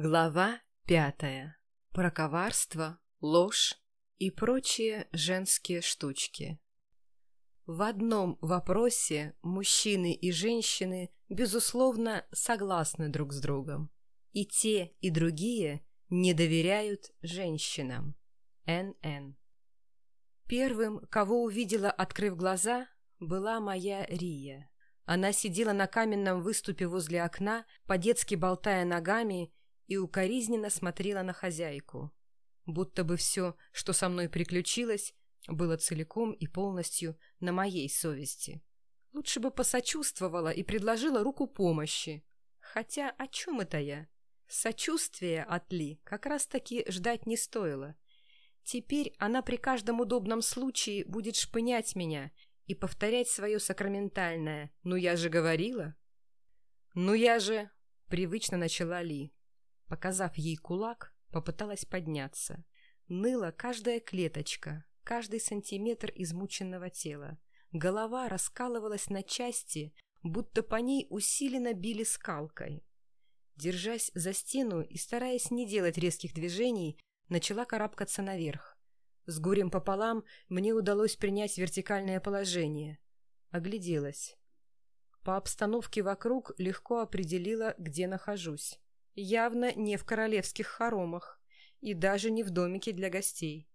Глава пятая. Про коварство, ложь и прочие женские штучки. В одном вопросе мужчины и женщины, безусловно, согласны друг с другом. И те, и другие не доверяют женщинам. Н.Н. Первым, кого увидела, открыв глаза, была моя Рия. Она сидела на каменном выступе возле окна, по-детски болтая ногами и укоризненно смотрела на хозяйку. Будто бы все, что со мной приключилось, было целиком и полностью на моей совести. Лучше бы посочувствовала и предложила руку помощи. Хотя о чем это я? Сочувствия от Ли как раз-таки ждать не стоило. Теперь она при каждом удобном случае будет шпынять меня и повторять свое сакраментальное «Ну я же говорила». «Ну я же...» — привычно начала Ли. Показав ей кулак, попыталась подняться. Ныла каждая клеточка, каждый сантиметр измученного тела. Голова раскалывалась на части, будто по ней усиленно били скалкой. Держась за стену и стараясь не делать резких движений, начала карабкаться наверх. С горем пополам мне удалось принять вертикальное положение. Огляделась. По обстановке вокруг легко определила, где нахожусь. Явно не в королевских хоромах и даже не в домике для гостей.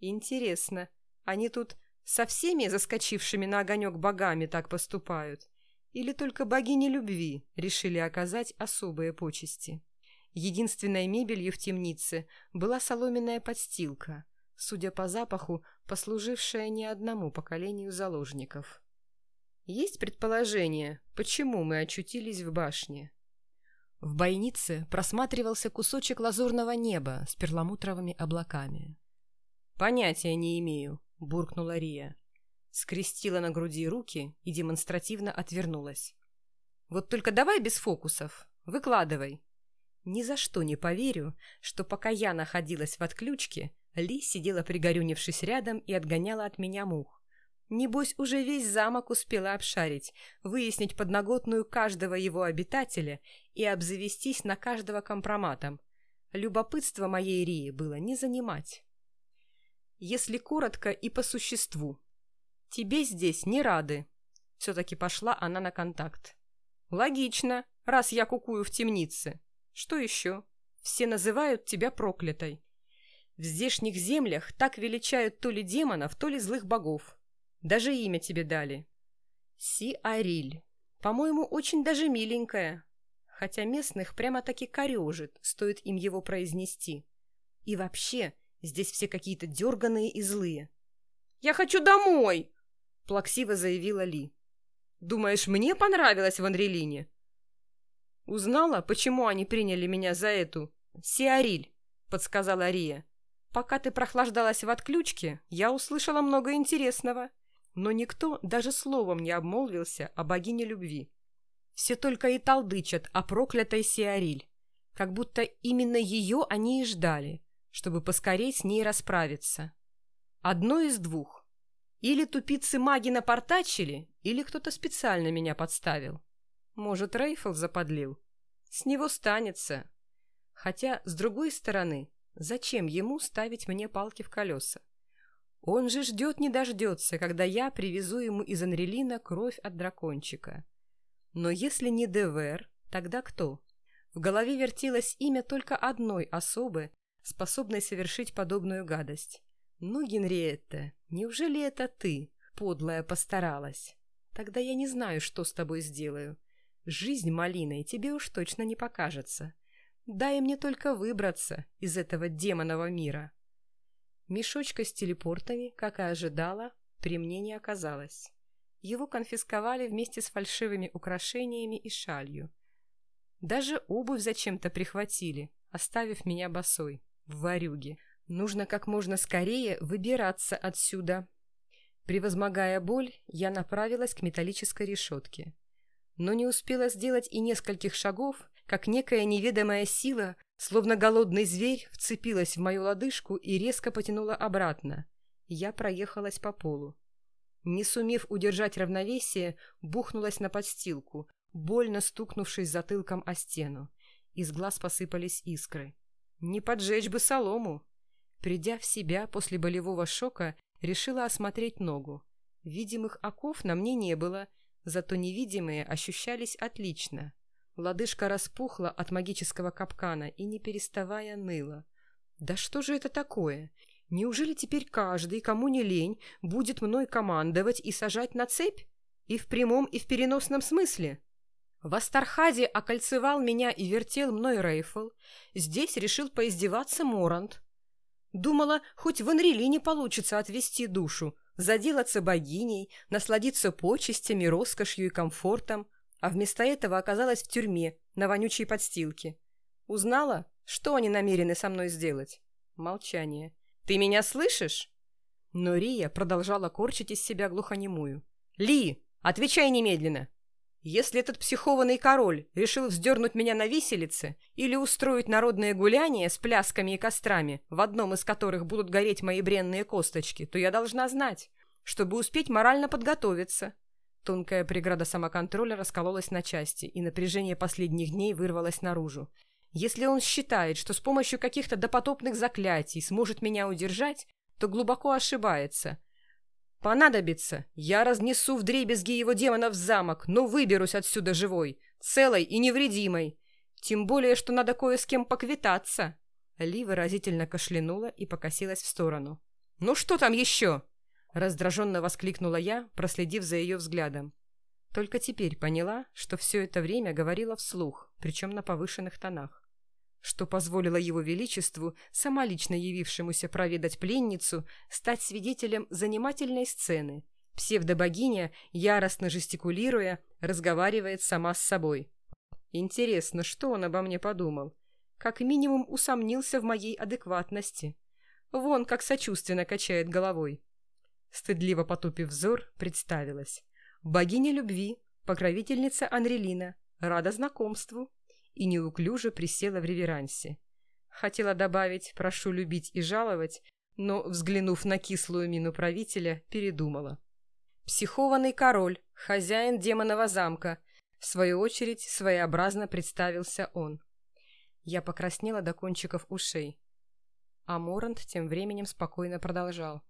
Интересно, они тут со всеми заскочившими на огонек богами так поступают? Или только богини любви решили оказать особые почести? Единственной мебелью в темнице была соломенная подстилка, судя по запаху, послужившая не одному поколению заложников. Есть предположение, почему мы очутились в башне? В бойнице просматривался кусочек лазурного неба с перламутровыми облаками. «Понятия не имею», — буркнула Рия. Скрестила на груди руки и демонстративно отвернулась. «Вот только давай без фокусов. Выкладывай». Ни за что не поверю, что пока я находилась в отключке, Ли сидела пригорюнившись рядом и отгоняла от меня мух. Небось, уже весь замок успела обшарить, выяснить подноготную каждого его обитателя и обзавестись на каждого компроматом. Любопытство моей Рии было не занимать. Если коротко и по существу. Тебе здесь не рады. Все-таки пошла она на контакт. Логично, раз я кукую в темнице. Что еще? Все называют тебя проклятой. В здешних землях так величают то ли демонов, то ли злых богов. Даже имя тебе дали. Си-Ариль. По-моему, очень даже миленькая. Хотя местных прямо-таки корежит, стоит им его произнести. И вообще, здесь все какие-то дерганые и злые. «Я хочу домой!» — плаксиво заявила Ли. «Думаешь, мне понравилось в Анрелине?» «Узнала, почему они приняли меня за эту Сиариль», — подсказала Рия. «Пока ты прохлаждалась в отключке, я услышала много интересного но никто даже словом не обмолвился о богине любви. Все только и толдычат о проклятой Сиариль, как будто именно ее они и ждали, чтобы поскорей с ней расправиться. Одно из двух. Или тупицы маги напортачили, или кто-то специально меня подставил. Может, Рейфл заподлил. С него станется. Хотя, с другой стороны, зачем ему ставить мне палки в колеса? Он же ждет не дождется, когда я привезу ему из Анрелина кровь от дракончика. Но если не Девер, тогда кто? В голове вертелось имя только одной особы, способной совершить подобную гадость. «Ну, Генриетта, неужели это ты, подлая, постаралась? Тогда я не знаю, что с тобой сделаю. Жизнь малиной тебе уж точно не покажется. Дай мне только выбраться из этого демонового мира». Мешочка с телепортами, как и ожидала, при мне не оказалось. Его конфисковали вместе с фальшивыми украшениями и шалью. Даже обувь зачем-то прихватили, оставив меня босой, в варюге. Нужно как можно скорее выбираться отсюда. Превозмогая боль, я направилась к металлической решетке. Но не успела сделать и нескольких шагов, как некая неведомая сила, словно голодный зверь, вцепилась в мою лодыжку и резко потянула обратно. Я проехалась по полу. Не сумев удержать равновесие, бухнулась на подстилку, больно стукнувшись затылком о стену. из глаз посыпались искры. Не поджечь бы солому. Придя в себя после болевого шока, решила осмотреть ногу. Видимых оков на мне не было, зато невидимые ощущались отлично. Лодыжка распухла от магического капкана и, не переставая, ныла. «Да что же это такое? Неужели теперь каждый, кому не лень, будет мной командовать и сажать на цепь? И в прямом, и в переносном смысле?» В Астархаде окольцевал меня и вертел мной Рейфл. Здесь решил поиздеваться Морант. Думала, хоть в Энрилине получится отвести душу, заделаться богиней, насладиться почестями, роскошью и комфортом, а вместо этого оказалась в тюрьме на вонючей подстилке. Узнала, что они намерены со мной сделать? Молчание. «Ты меня слышишь?» Но Рия продолжала корчить из себя глухонемую. «Ли, отвечай немедленно!» Если этот психованный король решил вздернуть меня на виселице или устроить народное гуляние с плясками и кострами, в одном из которых будут гореть мои бренные косточки, то я должна знать, чтобы успеть морально подготовиться. Тонкая преграда самоконтроля раскололась на части, и напряжение последних дней вырвалось наружу. Если он считает, что с помощью каких-то допотопных заклятий сможет меня удержать, то глубоко ошибается – Понадобится, я разнесу в дребезги его демонов в замок, но выберусь отсюда живой, целой и невредимой. Тем более, что надо кое с кем поквитаться. Ли выразительно кашлянула и покосилась в сторону. «Ну что там еще?» Раздраженно воскликнула я, проследив за ее взглядом. Только теперь поняла, что все это время говорила вслух, причем на повышенных тонах что позволило его величеству, самолично явившемуся проведать пленницу, стать свидетелем занимательной сцены. Псевдобогиня, яростно жестикулируя, разговаривает сама с собой. Интересно, что он обо мне подумал? Как минимум усомнился в моей адекватности. Вон как сочувственно качает головой. Стыдливо потупив взор, представилась. Богиня любви, покровительница Анрелина, рада знакомству и неуклюже присела в реверансе. Хотела добавить «прошу любить и жаловать», но, взглянув на кислую мину правителя, передумала. «Психованный король, хозяин демонового замка», в свою очередь своеобразно представился он. Я покраснела до кончиков ушей. А Морант тем временем спокойно продолжал.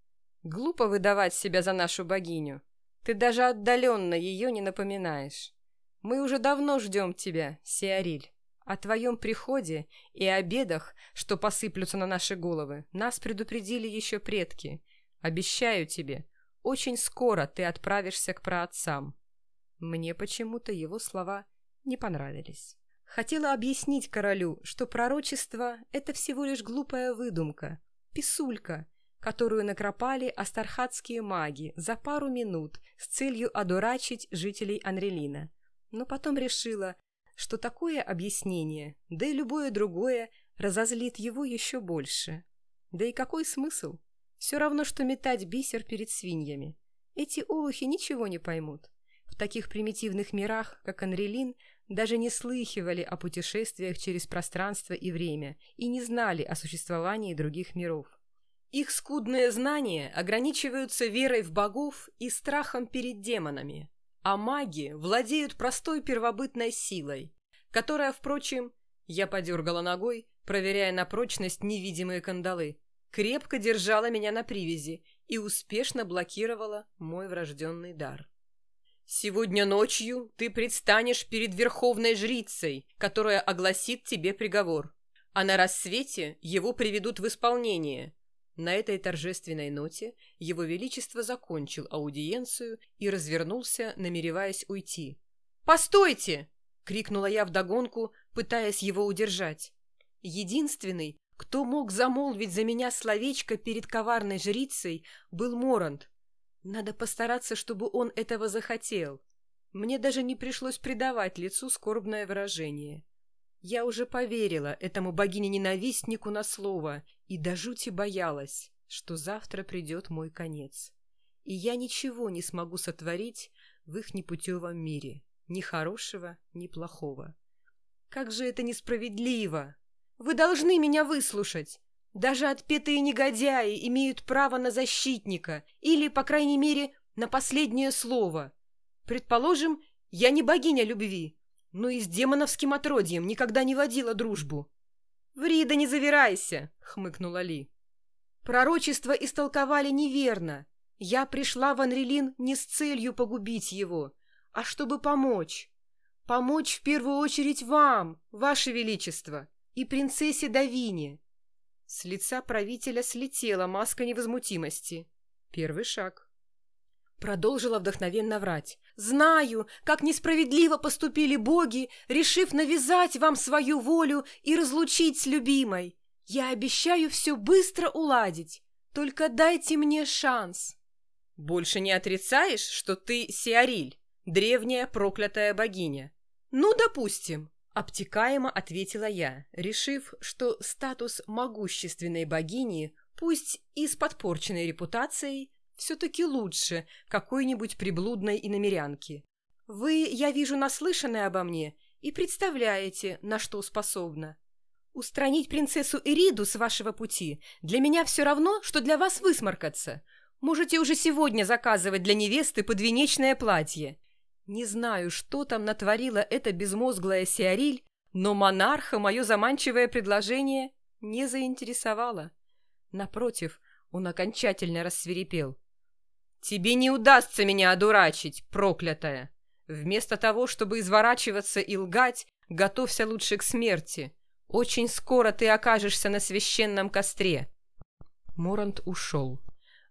«Глупо выдавать себя за нашу богиню. Ты даже отдаленно ее не напоминаешь. Мы уже давно ждем тебя, Сиариль. О твоем приходе и обедах, что посыплются на наши головы, нас предупредили еще предки. Обещаю тебе, очень скоро ты отправишься к праотцам». Мне почему-то его слова не понравились. Хотела объяснить королю, что пророчество — это всего лишь глупая выдумка, писулька, которую накропали астархатские маги за пару минут с целью одурачить жителей Анрелина. Но потом решила, что такое объяснение, да и любое другое, разозлит его еще больше. Да и какой смысл? Все равно, что метать бисер перед свиньями. Эти олухи ничего не поймут. В таких примитивных мирах, как Анрелин, даже не слыхивали о путешествиях через пространство и время и не знали о существовании других миров. Их скудные знания ограничиваются верой в богов и страхом перед демонами. А маги владеют простой первобытной силой, которая, впрочем, я подергала ногой, проверяя на прочность невидимые кандалы, крепко держала меня на привязи и успешно блокировала мой врожденный дар. «Сегодня ночью ты предстанешь перед верховной жрицей, которая огласит тебе приговор, а на рассвете его приведут в исполнение, на этой торжественной ноте его величество закончил аудиенцию и развернулся, намереваясь уйти. «Постойте!» — крикнула я вдогонку, пытаясь его удержать. Единственный, кто мог замолвить за меня словечко перед коварной жрицей, был Морант. Надо постараться, чтобы он этого захотел. Мне даже не пришлось придавать лицу скорбное выражение. Я уже поверила этому богине-ненавистнику на слово и до жути боялась, что завтра придет мой конец. И я ничего не смогу сотворить в их непутевом мире, ни хорошего, ни плохого. Как же это несправедливо! Вы должны меня выслушать! Даже отпетые негодяи имеют право на защитника или, по крайней мере, на последнее слово. Предположим, я не богиня любви, но и с демоновским отродьем никогда не водила дружбу. «Ври да не завирайся!» — хмыкнула Ли. «Пророчество истолковали неверно. Я пришла в Анрелин не с целью погубить его, а чтобы помочь. Помочь в первую очередь вам, ваше величество, и принцессе Давине». С лица правителя слетела маска невозмутимости. Первый шаг. Продолжила вдохновенно врать. «Знаю, как несправедливо поступили боги, решив навязать вам свою волю и разлучить с любимой. Я обещаю все быстро уладить. Только дайте мне шанс». «Больше не отрицаешь, что ты Сиариль, древняя проклятая богиня?» «Ну, допустим», — обтекаемо ответила я, решив, что статус могущественной богини, пусть и с подпорченной репутацией, все-таки лучше какой-нибудь приблудной иномерянки. Вы, я вижу, наслышаны обо мне и представляете, на что способна. Устранить принцессу Эриду с вашего пути для меня все равно, что для вас высморкаться. Можете уже сегодня заказывать для невесты подвенечное платье. Не знаю, что там натворила эта безмозглая Сиариль, но монарха мое заманчивое предложение не заинтересовало. Напротив, он окончательно рассверепел. «Тебе не удастся меня одурачить, проклятая! Вместо того, чтобы изворачиваться и лгать, готовься лучше к смерти. Очень скоро ты окажешься на священном костре». Морант ушел.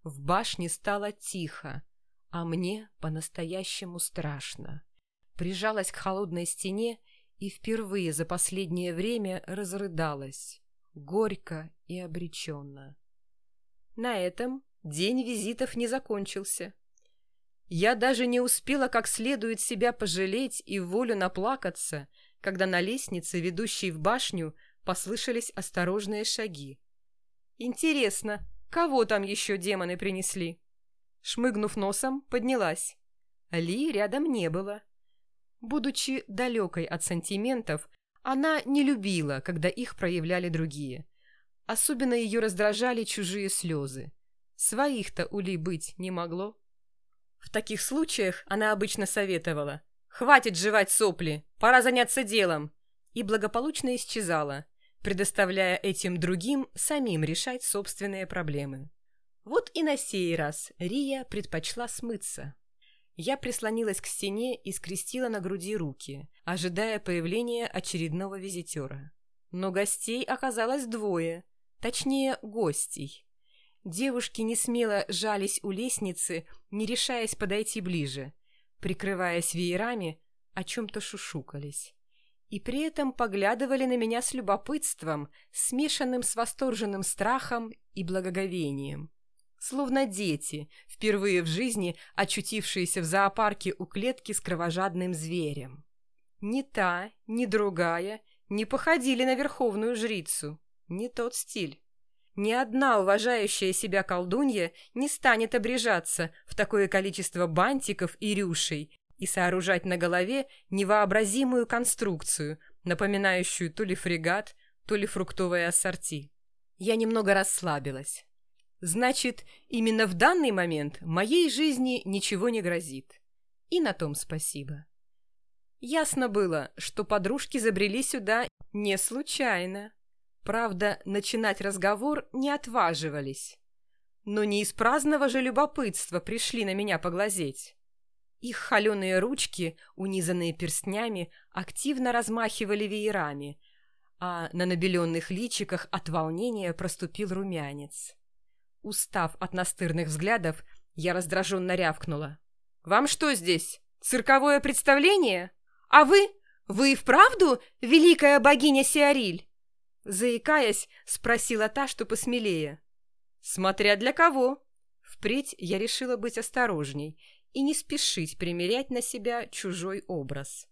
В башне стало тихо, а мне по-настоящему страшно. Прижалась к холодной стене и впервые за последнее время разрыдалась, горько и обреченно. На этом День визитов не закончился. Я даже не успела как следует себя пожалеть и волю наплакаться, когда на лестнице, ведущей в башню, послышались осторожные шаги. Интересно, кого там еще демоны принесли? Шмыгнув носом, поднялась. Ли рядом не было. Будучи далекой от сантиментов, она не любила, когда их проявляли другие. Особенно ее раздражали чужие слезы. Своих-то у Ли быть не могло. В таких случаях она обычно советовала «Хватит жевать сопли, пора заняться делом!» и благополучно исчезала, предоставляя этим другим самим решать собственные проблемы. Вот и на сей раз Рия предпочла смыться. Я прислонилась к стене и скрестила на груди руки, ожидая появления очередного визитера. Но гостей оказалось двое, точнее, гостей. Девушки не смело жались у лестницы, не решаясь подойти ближе. Прикрываясь веерами, о чем-то шушукались. И при этом поглядывали на меня с любопытством, смешанным с восторженным страхом и благоговением. Словно дети, впервые в жизни очутившиеся в зоопарке у клетки с кровожадным зверем. Ни та, ни другая не походили на верховную жрицу. Не тот стиль. Ни одна уважающая себя колдунья не станет обрежаться в такое количество бантиков и рюшей и сооружать на голове невообразимую конструкцию, напоминающую то ли фрегат, то ли фруктовое ассорти. Я немного расслабилась. Значит, именно в данный момент моей жизни ничего не грозит. И на том спасибо. Ясно было, что подружки забрели сюда не случайно. Правда, начинать разговор не отваживались. Но не из праздного же любопытства пришли на меня поглазеть. Их холеные ручки, унизанные перстнями, активно размахивали веерами, а на набеленных личиках от волнения проступил румянец. Устав от настырных взглядов, я раздраженно рявкнула. «Вам что здесь? Цирковое представление? А вы? Вы и вправду великая богиня Сиариль?» Заикаясь, спросила та, что посмелее. «Смотря для кого». Впредь я решила быть осторожней и не спешить примерять на себя чужой образ.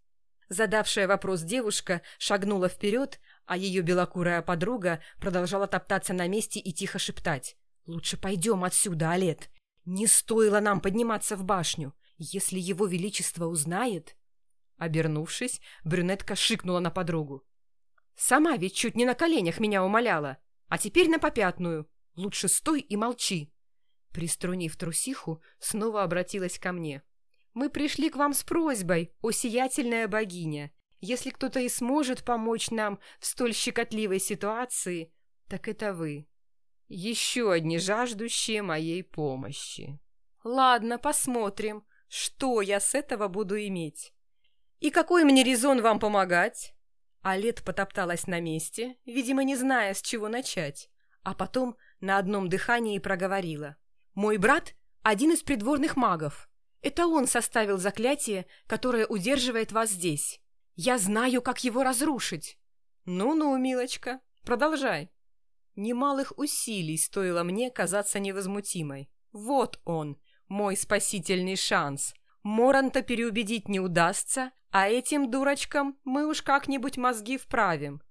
Задавшая вопрос девушка шагнула вперед, а ее белокурая подруга продолжала топтаться на месте и тихо шептать. «Лучше пойдем отсюда, Олет. Не стоило нам подниматься в башню. Если его величество узнает...» Обернувшись, брюнетка шикнула на подругу. Сама ведь чуть не на коленях меня умоляла. А теперь на попятную. Лучше стой и молчи. Приструнив трусиху, снова обратилась ко мне. «Мы пришли к вам с просьбой, о сиятельная богиня. Если кто-то и сможет помочь нам в столь щекотливой ситуации, так это вы. Еще одни жаждущие моей помощи. Ладно, посмотрим, что я с этого буду иметь. И какой мне резон вам помогать? Алет потопталась на месте, видимо, не зная, с чего начать, а потом на одном дыхании проговорила. «Мой брат — один из придворных магов. Это он составил заклятие, которое удерживает вас здесь. Я знаю, как его разрушить». «Ну-ну, милочка, продолжай». Немалых усилий стоило мне казаться невозмутимой. Вот он, мой спасительный шанс. Моранта переубедить не удастся, а этим дурочкам мы уж как-нибудь мозги вправим.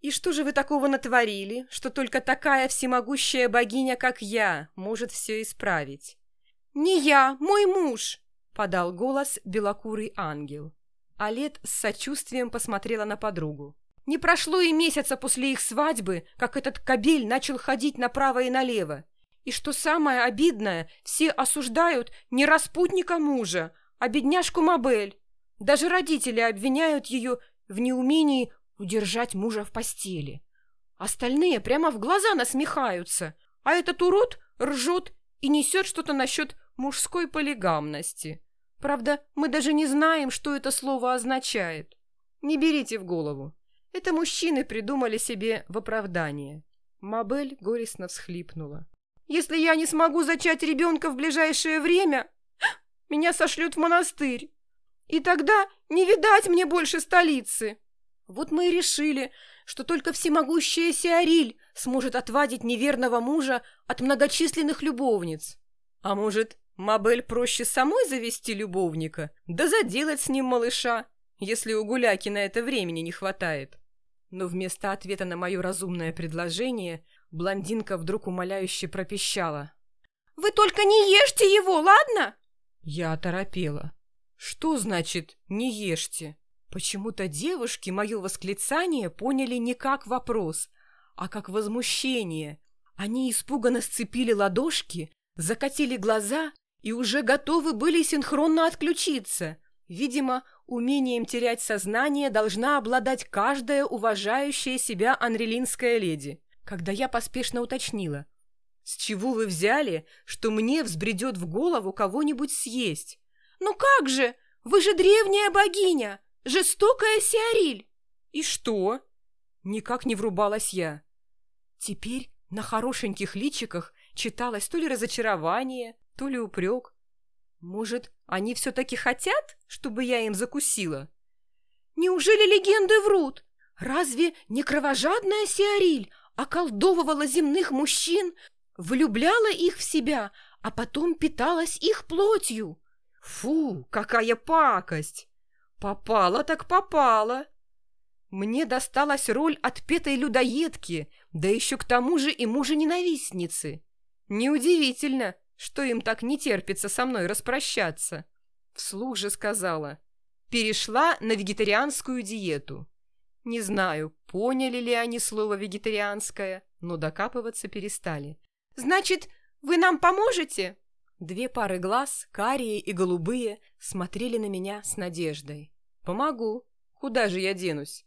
И что же вы такого натворили, что только такая всемогущая богиня, как я, может все исправить? «Не я, мой муж!» — подал голос белокурый ангел. Алет с сочувствием посмотрела на подругу. Не прошло и месяца после их свадьбы, как этот кобель начал ходить направо и налево. И что самое обидное, все осуждают не распутника мужа, а бедняжку Мабель. Даже родители обвиняют ее в неумении удержать мужа в постели. Остальные прямо в глаза насмехаются, а этот урод ржет и несет что-то насчет мужской полигамности. Правда, мы даже не знаем, что это слово означает. Не берите в голову. Это мужчины придумали себе в оправдание. Мабель горестно всхлипнула. «Если я не смогу зачать ребенка в ближайшее время, меня сошлют в монастырь. И тогда не видать мне больше столицы. Вот мы и решили, что только всемогущая Сиариль сможет отвадить неверного мужа от многочисленных любовниц. А может, Мабель проще самой завести любовника, да заделать с ним малыша, если у гуляки на это времени не хватает. Но вместо ответа на мое разумное предложение блондинка вдруг умоляюще пропищала. «Вы только не ешьте его, ладно?» Я оторопела. «Что значит «не ешьте»?» Почему-то девушки мое восклицание поняли не как вопрос, а как возмущение. Они испуганно сцепили ладошки, закатили глаза и уже готовы были синхронно отключиться. Видимо, умением терять сознание должна обладать каждая уважающая себя анрелинская леди. Когда я поспешно уточнила. «С чего вы взяли, что мне взбредет в голову кого-нибудь съесть?» «Ну как же! Вы же древняя богиня! Жестокая Сиариль!» «И что?» Никак не врубалась я. Теперь на хорошеньких личиках читалось то ли разочарование, то ли упрек. Может, они все-таки хотят, чтобы я им закусила? Неужели легенды врут? Разве не кровожадная Сиариль околдовывала земных мужчин, влюбляла их в себя, а потом питалась их плотью? Фу, какая пакость! Попала так попала! Мне досталась роль отпетой людоедки, да еще к тому же и мужа-ненавистницы. Неудивительно, что им так не терпится со мной распрощаться. Вслух же сказала. Перешла на вегетарианскую диету. Не знаю, поняли ли они слово «вегетарианское», но докапываться перестали. «Значит, вы нам поможете?» Две пары глаз, карие и голубые, смотрели на меня с надеждой. «Помогу. Куда же я денусь?»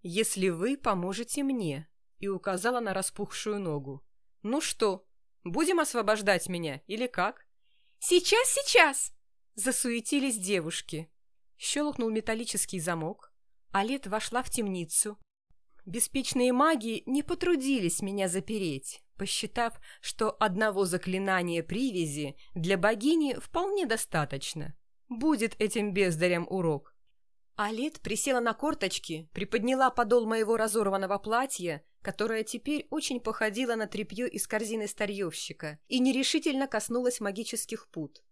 «Если вы поможете мне», и указала на распухшую ногу. «Ну что, Будем освобождать меня или как?» «Сейчас, сейчас!» Засуетились девушки. Щелкнул металлический замок. Алет вошла в темницу. Беспечные маги не потрудились меня запереть, посчитав, что одного заклинания привязи для богини вполне достаточно. Будет этим бездарям урок. Алет присела на корточки, приподняла подол моего разорванного платья которая теперь очень походила на тряпье из корзины старьевщика и нерешительно коснулась магических пут.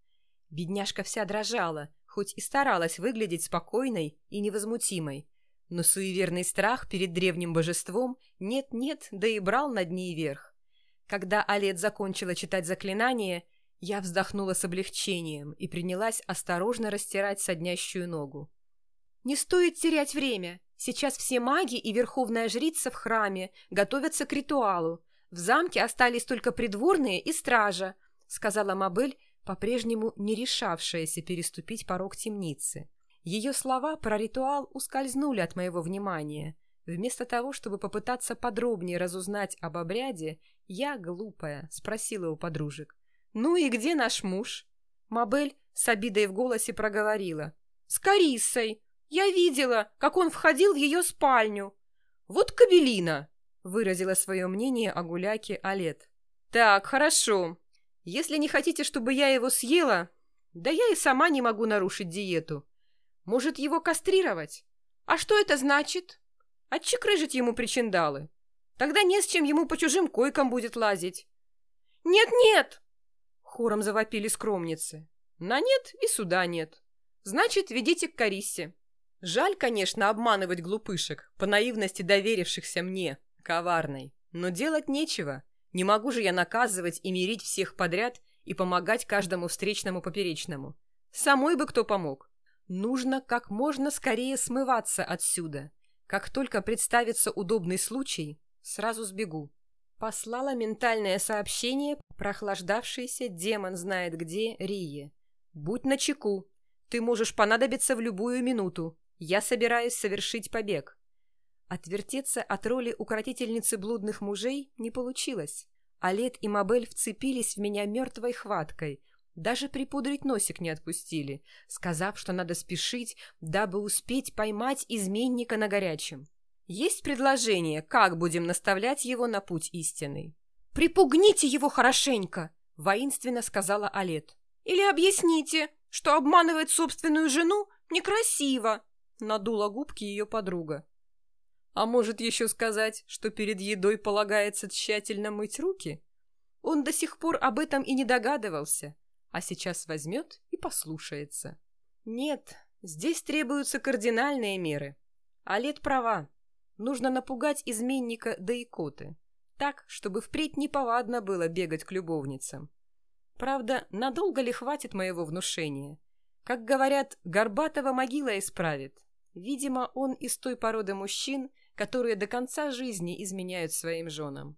Бедняжка вся дрожала, хоть и старалась выглядеть спокойной и невозмутимой, но суеверный страх перед древним божеством нет-нет, да и брал над ней верх. Когда Алет закончила читать заклинание, я вздохнула с облегчением и принялась осторожно растирать соднящую ногу. «Не стоит терять время!» Сейчас все маги и верховная жрица в храме готовятся к ритуалу. В замке остались только придворные и стража, сказала Мабель, по-прежнему не решавшаяся переступить порог темницы. Ее слова про ритуал ускользнули от моего внимания. Вместо того, чтобы попытаться подробнее разузнать об обряде, я, глупая, спросила у подружек. «Ну и где наш муж?» Мабель с обидой в голосе проговорила. «С Кариссой! Я видела, как он входил в ее спальню!» «Вот кабелина!» — выразила свое мнение о гуляке Олет. «Так, хорошо. Если не хотите, чтобы я его съела, да я и сама не могу нарушить диету. Может, его кастрировать? А что это значит? Отчекрыжить ему причиндалы. Тогда не с чем ему по чужим койкам будет лазить. «Нет-нет!» — хором завопили скромницы. «На нет и суда нет. Значит, ведите к Кариссе. Жаль, конечно, обманывать глупышек, по наивности доверившихся мне, коварной. Но делать нечего. Не могу же я наказывать и мирить всех подряд и помогать каждому встречному поперечному. Самой бы кто помог. Нужно как можно скорее смываться отсюда. Как только представится удобный случай, сразу сбегу. Послала ментальное сообщение прохлаждавшийся демон знает где Рие. «Будь начеку. Ты можешь понадобиться в любую минуту. Я собираюсь совершить побег». Отвертеться от роли укротительницы блудных мужей не получилось. Алет и Мабель вцепились в меня мертвой хваткой. Даже припудрить носик не отпустили, сказав, что надо спешить, дабы успеть поймать изменника на горячем. Есть предложение, как будем наставлять его на путь истинный. «Припугните его хорошенько!» — воинственно сказала Алет. «Или объясните, что обманывать собственную жену некрасиво!» — надула губки ее подруга. А может еще сказать, что перед едой полагается тщательно мыть руки? Он до сих пор об этом и не догадывался, а сейчас возьмет и послушается. Нет, здесь требуются кардинальные меры. А лет права. Нужно напугать изменника до икоты. Так, чтобы впредь неповадно было бегать к любовницам. Правда, надолго ли хватит моего внушения? Как говорят, Горбатова могила исправит. Видимо, он из той породы мужчин, которые до конца жизни изменяют своим женам.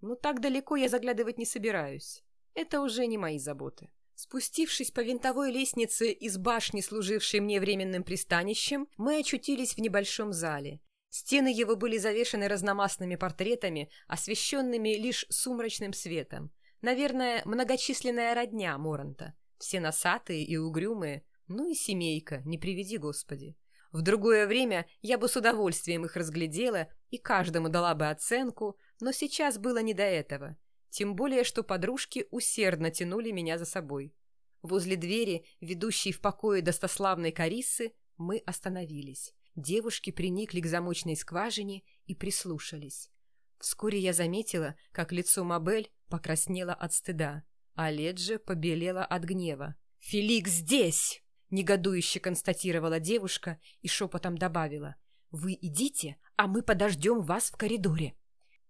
Но так далеко я заглядывать не собираюсь. Это уже не мои заботы. Спустившись по винтовой лестнице из башни, служившей мне временным пристанищем, мы очутились в небольшом зале. Стены его были завешаны разномастными портретами, освещенными лишь сумрачным светом. Наверное, многочисленная родня Моранта. Все носатые и угрюмые, ну и семейка, не приведи Господи. В другое время я бы с удовольствием их разглядела и каждому дала бы оценку, но сейчас было не до этого. Тем более, что подружки усердно тянули меня за собой. Возле двери, ведущей в покое достославной Кариссы, мы остановились. Девушки приникли к замочной скважине и прислушались. Вскоре я заметила, как лицо Мабель покраснело от стыда, а Леджи побелела от гнева. «Феликс здесь!» Негодующе констатировала девушка и шепотом добавила. «Вы идите, а мы подождем вас в коридоре».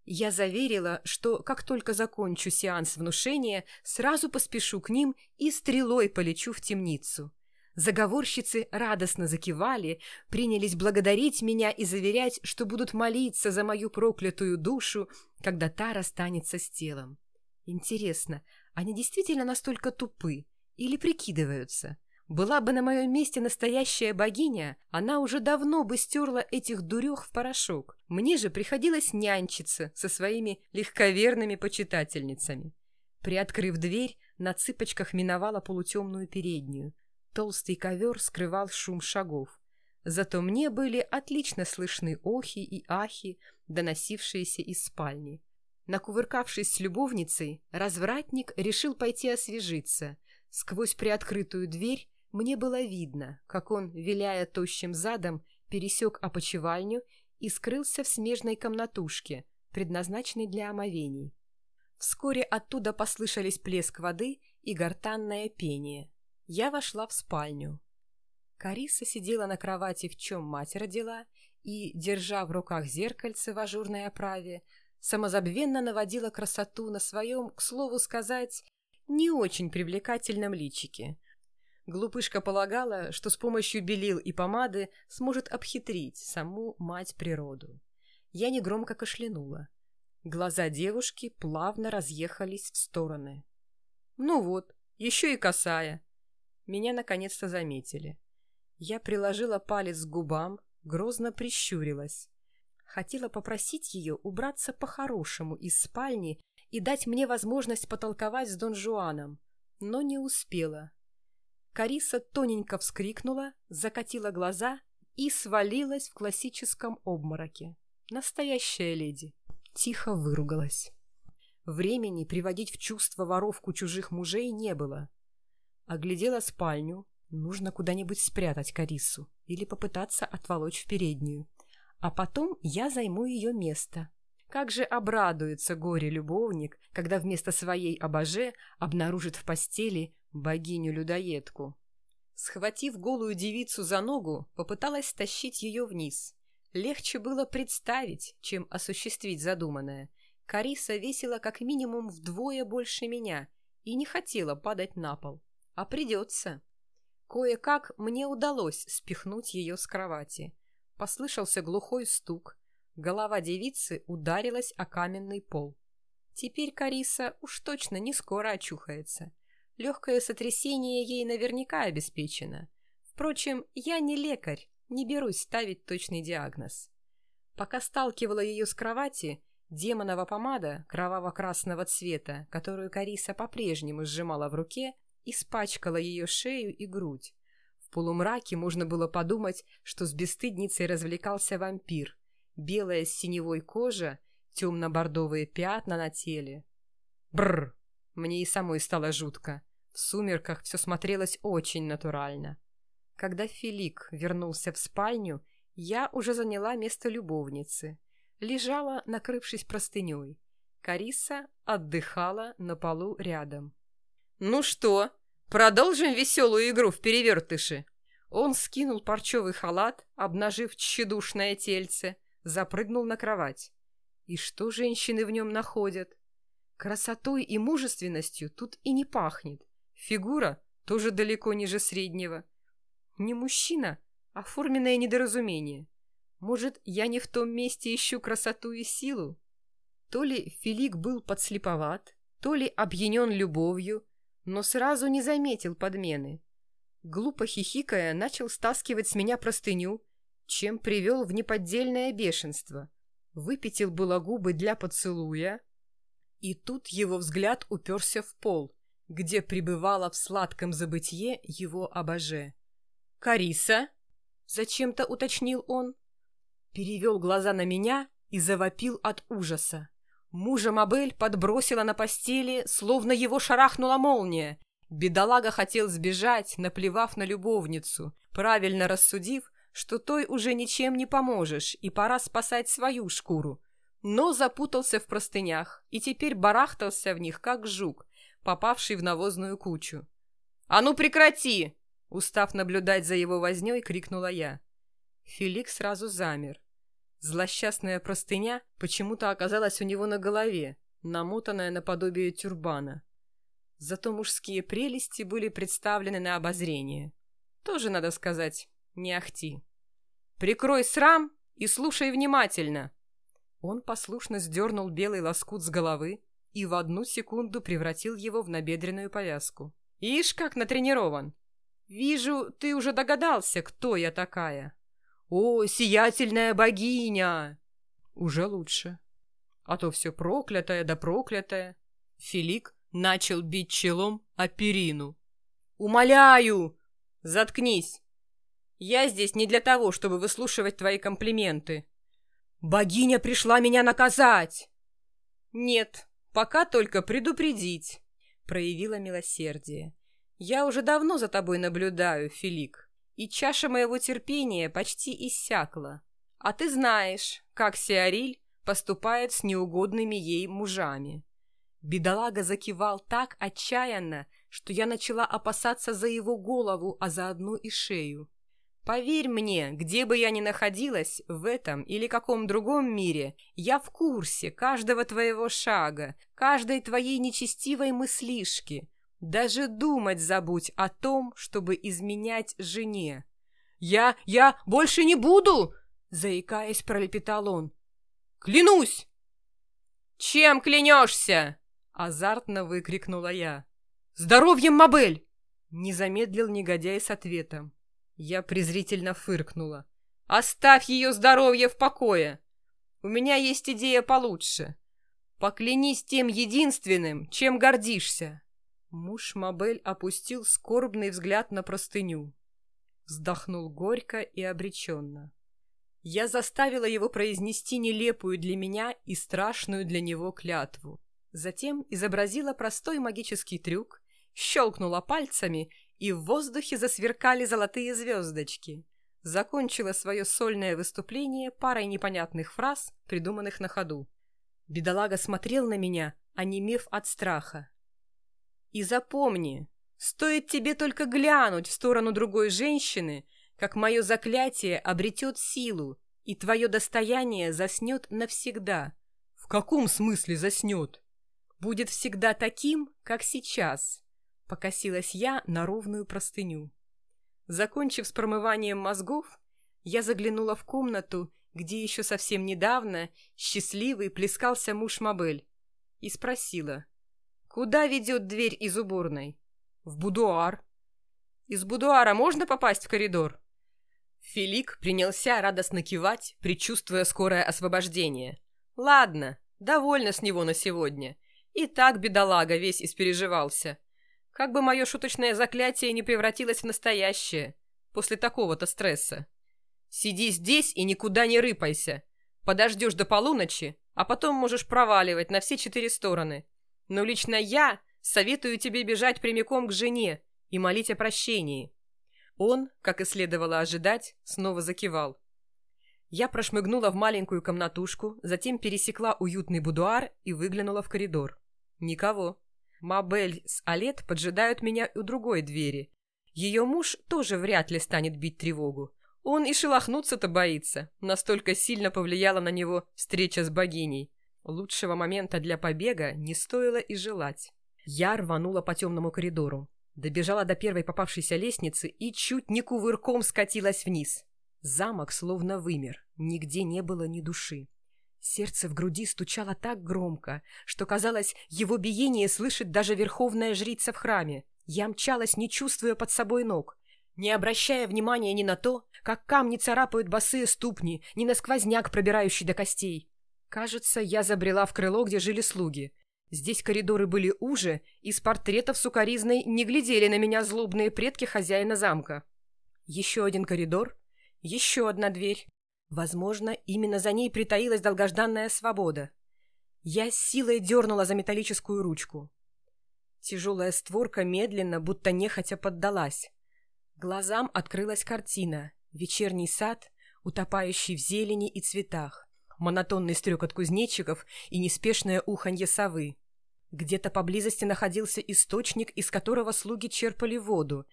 Я заверила, что как только закончу сеанс внушения, сразу поспешу к ним и стрелой полечу в темницу. Заговорщицы радостно закивали, принялись благодарить меня и заверять, что будут молиться за мою проклятую душу, когда та расстанется с телом. Интересно, они действительно настолько тупы или прикидываются? Была бы на моем месте настоящая богиня, она уже давно бы стерла этих дурех в порошок. Мне же приходилось нянчиться со своими легковерными почитательницами. Приоткрыв дверь, на цыпочках миновала полутемную переднюю. Толстый ковер скрывал шум шагов. Зато мне были отлично слышны охи и ахи, доносившиеся из спальни. Накувыркавшись с любовницей, развратник решил пойти освежиться. Сквозь приоткрытую дверь мне было видно, как он, виляя тощим задом, пересек опочивальню и скрылся в смежной комнатушке, предназначенной для омовений. Вскоре оттуда послышались плеск воды и гортанное пение. Я вошла в спальню. Кариса сидела на кровати, в чем мать родила, и, держа в руках зеркальце в ажурной оправе, самозабвенно наводила красоту на своем, к слову сказать, не очень привлекательном личике — Глупышка полагала, что с помощью белил и помады сможет обхитрить саму мать природу. Я негромко кашлянула. Глаза девушки плавно разъехались в стороны. Ну вот, еще и косая. Меня наконец-то заметили. Я приложила палец к губам, грозно прищурилась. Хотела попросить ее убраться по-хорошему из спальни и дать мне возможность потолковать с Дон Жуаном, но не успела. Кариса тоненько вскрикнула, закатила глаза и свалилась в классическом обмороке. Настоящая леди. Тихо выругалась. Времени приводить в чувство воровку чужих мужей не было. Оглядела спальню. Нужно куда-нибудь спрятать Карису или попытаться отволочь в переднюю. А потом я займу ее место. Как же обрадуется горе-любовник, когда вместо своей обоже обнаружит в постели богиню-людоедку. Схватив голую девицу за ногу, попыталась стащить ее вниз. Легче было представить, чем осуществить задуманное. Кариса весила как минимум вдвое больше меня и не хотела падать на пол. А придется. Кое-как мне удалось спихнуть ее с кровати. Послышался глухой стук. Голова девицы ударилась о каменный пол. Теперь Кариса уж точно не скоро очухается. Легкое сотрясение ей наверняка обеспечено. Впрочем, я не лекарь, не берусь ставить точный диагноз. Пока сталкивала ее с кровати, демонова помада кроваво-красного цвета, которую Кариса по-прежнему сжимала в руке, испачкала ее шею и грудь. В полумраке можно было подумать, что с бесстыдницей развлекался вампир. Белая с синевой кожа, темно-бордовые пятна на теле. Бррр! Мне и самой стало жутко. В сумерках все смотрелось очень натурально. Когда Филик вернулся в спальню, я уже заняла место любовницы. Лежала, накрывшись простыней. Кариса отдыхала на полу рядом. «Ну что, продолжим веселую игру в перевертыши?» Он скинул парчевый халат, обнажив тщедушное тельце, запрыгнул на кровать. И что женщины в нем находят? Красотой и мужественностью тут и не пахнет. Фигура тоже далеко ниже среднего. Не мужчина, а форменное недоразумение. Может, я не в том месте ищу красоту и силу? То ли Филик был подслеповат, то ли опьянен любовью, но сразу не заметил подмены. Глупо хихикая, начал стаскивать с меня простыню, чем привел в неподдельное бешенство. Выпятил было губы для поцелуя, и тут его взгляд уперся в пол, где пребывала в сладком забытье его обоже. «Кариса?» — зачем-то уточнил он. Перевел глаза на меня и завопил от ужаса. Мужа Мабель подбросила на постели, словно его шарахнула молния. Бедолага хотел сбежать, наплевав на любовницу, правильно рассудив, что той уже ничем не поможешь, и пора спасать свою шкуру. Но запутался в простынях и теперь барахтался в них, как жук, попавший в навозную кучу. «А ну прекрати!» Устав наблюдать за его вознёй, крикнула я. Фелик сразу замер. Злосчастная простыня почему-то оказалась у него на голове, намотанная наподобие тюрбана. Зато мужские прелести были представлены на обозрение. Тоже, надо сказать, не ахти. «Прикрой срам и слушай внимательно!» Он послушно сдернул белый лоскут с головы, и в одну секунду превратил его в набедренную повязку. «Ишь, как натренирован! Вижу, ты уже догадался, кто я такая!» «О, сиятельная богиня!» «Уже лучше. А то все проклятое да проклятое!» Филик начал бить челом о перину. «Умоляю! Заткнись! Я здесь не для того, чтобы выслушивать твои комплименты!» «Богиня пришла меня наказать!» «Нет, Пока только предупредить, проявила милосердие. Я уже давно за тобой наблюдаю, Филик, и чаша моего терпения почти иссякла. А ты знаешь, как Сеариль поступает с неугодными ей мужами. Бедолага закивал так отчаянно, что я начала опасаться за его голову, а заодно и шею. Поверь мне, где бы я ни находилась, в этом или каком другом мире, я в курсе каждого твоего шага, каждой твоей нечестивой мыслишки. Даже думать забудь о том, чтобы изменять жене. «Я... я больше не буду!» — заикаясь, пролепетал он. «Клянусь!» «Чем клянешься?» — азартно выкрикнула я. «Здоровьем, Мабель!» — не замедлил негодяй с ответом. Я презрительно фыркнула. «Оставь ее здоровье в покое! У меня есть идея получше. Поклянись тем единственным, чем гордишься!» Муж Мабель опустил скорбный взгляд на простыню. Вздохнул горько и обреченно. Я заставила его произнести нелепую для меня и страшную для него клятву. Затем изобразила простой магический трюк, щелкнула пальцами, и в воздухе засверкали золотые звездочки. Закончила свое сольное выступление парой непонятных фраз, придуманных на ходу. Бедолага смотрел на меня, онемев от страха. И запомни, стоит тебе только глянуть в сторону другой женщины, как мое заклятие обретет силу, и твое достояние заснет навсегда. В каком смысле заснет? Будет всегда таким, как сейчас. Покосилась я на ровную простыню. Закончив с промыванием мозгов, я заглянула в комнату, где еще совсем недавно счастливый плескался муж Мабель, и спросила — Куда ведет дверь из уборной? В будуар. Из будуара можно попасть в коридор? Филик принялся радостно кивать, предчувствуя скорое освобождение. Ладно, довольно с него на сегодня. И так бедолага весь испереживался. Как бы мое шуточное заклятие не превратилось в настоящее после такого-то стресса. Сиди здесь и никуда не рыпайся. Подождешь до полуночи, а потом можешь проваливать на все четыре стороны. Но лично я советую тебе бежать прямиком к жене и молить о прощении». Он, как и следовало ожидать, снова закивал. Я прошмыгнула в маленькую комнатушку, затем пересекла уютный будуар и выглянула в коридор. Никого. Мабель с Алет поджидают меня у другой двери. Ее муж тоже вряд ли станет бить тревогу. Он и шелохнуться-то боится. Настолько сильно повлияла на него встреча с богиней. Лучшего момента для побега не стоило и желать. Я рванула по темному коридору, добежала до первой попавшейся лестницы и чуть не кувырком скатилась вниз. Замок словно вымер, нигде не было ни души. Сердце в груди стучало так громко, что, казалось, его биение слышит даже верховная жрица в храме. Я мчалась, не чувствуя под собой ног, не обращая внимания ни на то, как камни царапают босые ступни, ни на сквозняк, пробирающий до костей. Кажется, я забрела в крыло, где жили слуги. Здесь коридоры были уже, и с портретов сукаризной не глядели на меня злобные предки хозяина замка. Еще один коридор, еще одна дверь. Возможно, именно за ней притаилась долгожданная свобода. Я с силой дернула за металлическую ручку. Тяжелая створка медленно, будто нехотя поддалась. Глазам открылась картина. Вечерний сад, утопающий в зелени и цветах монотонный стрекот кузнечиков и неспешное уханье совы. Где-то поблизости находился источник, из которого слуги черпали воду.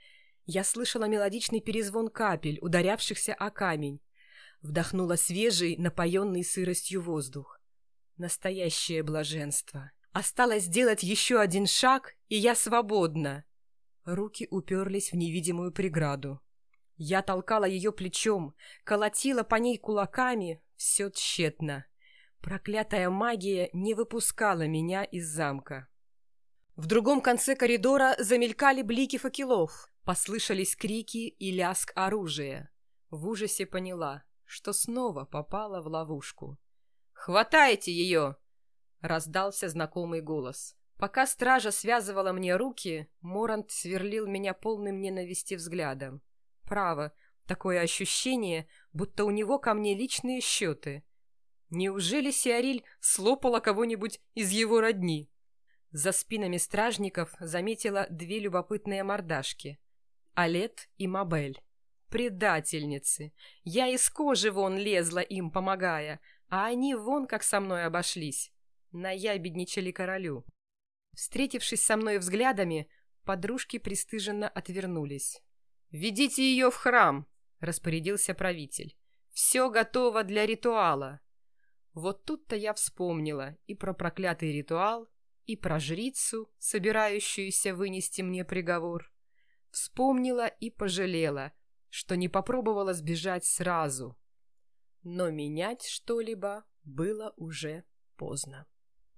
Я слышала мелодичный перезвон капель, ударявшихся о камень. Вдохнула свежий, напоенный сыростью воздух. Настоящее блаженство. Осталось сделать еще один шаг, и я свободна. Руки уперлись в невидимую преграду. Я толкала ее плечом, колотила по ней кулаками, все тщетно. Проклятая магия не выпускала меня из замка. В другом конце коридора замелькали блики факелов, послышались крики и лязг оружия. В ужасе поняла, что снова попала в ловушку. «Хватайте ее!» — раздался знакомый голос. Пока стража связывала мне руки, Морант сверлил меня полным ненависти взглядом. Право, Такое ощущение, будто у него ко мне личные счеты. Неужели Сиариль слопала кого-нибудь из его родни? За спинами стражников заметила две любопытные мордашки. Алет и Мабель. Предательницы. Я из кожи вон лезла им, помогая, а они вон как со мной обошлись. Наябедничали королю. Встретившись со мной взглядами, подружки пристыженно отвернулись. «Ведите ее в храм!» — распорядился правитель. «Все готово для ритуала». Вот тут-то я вспомнила и про проклятый ритуал, и про жрицу, собирающуюся вынести мне приговор. Вспомнила и пожалела, что не попробовала сбежать сразу. Но менять что-либо было уже поздно.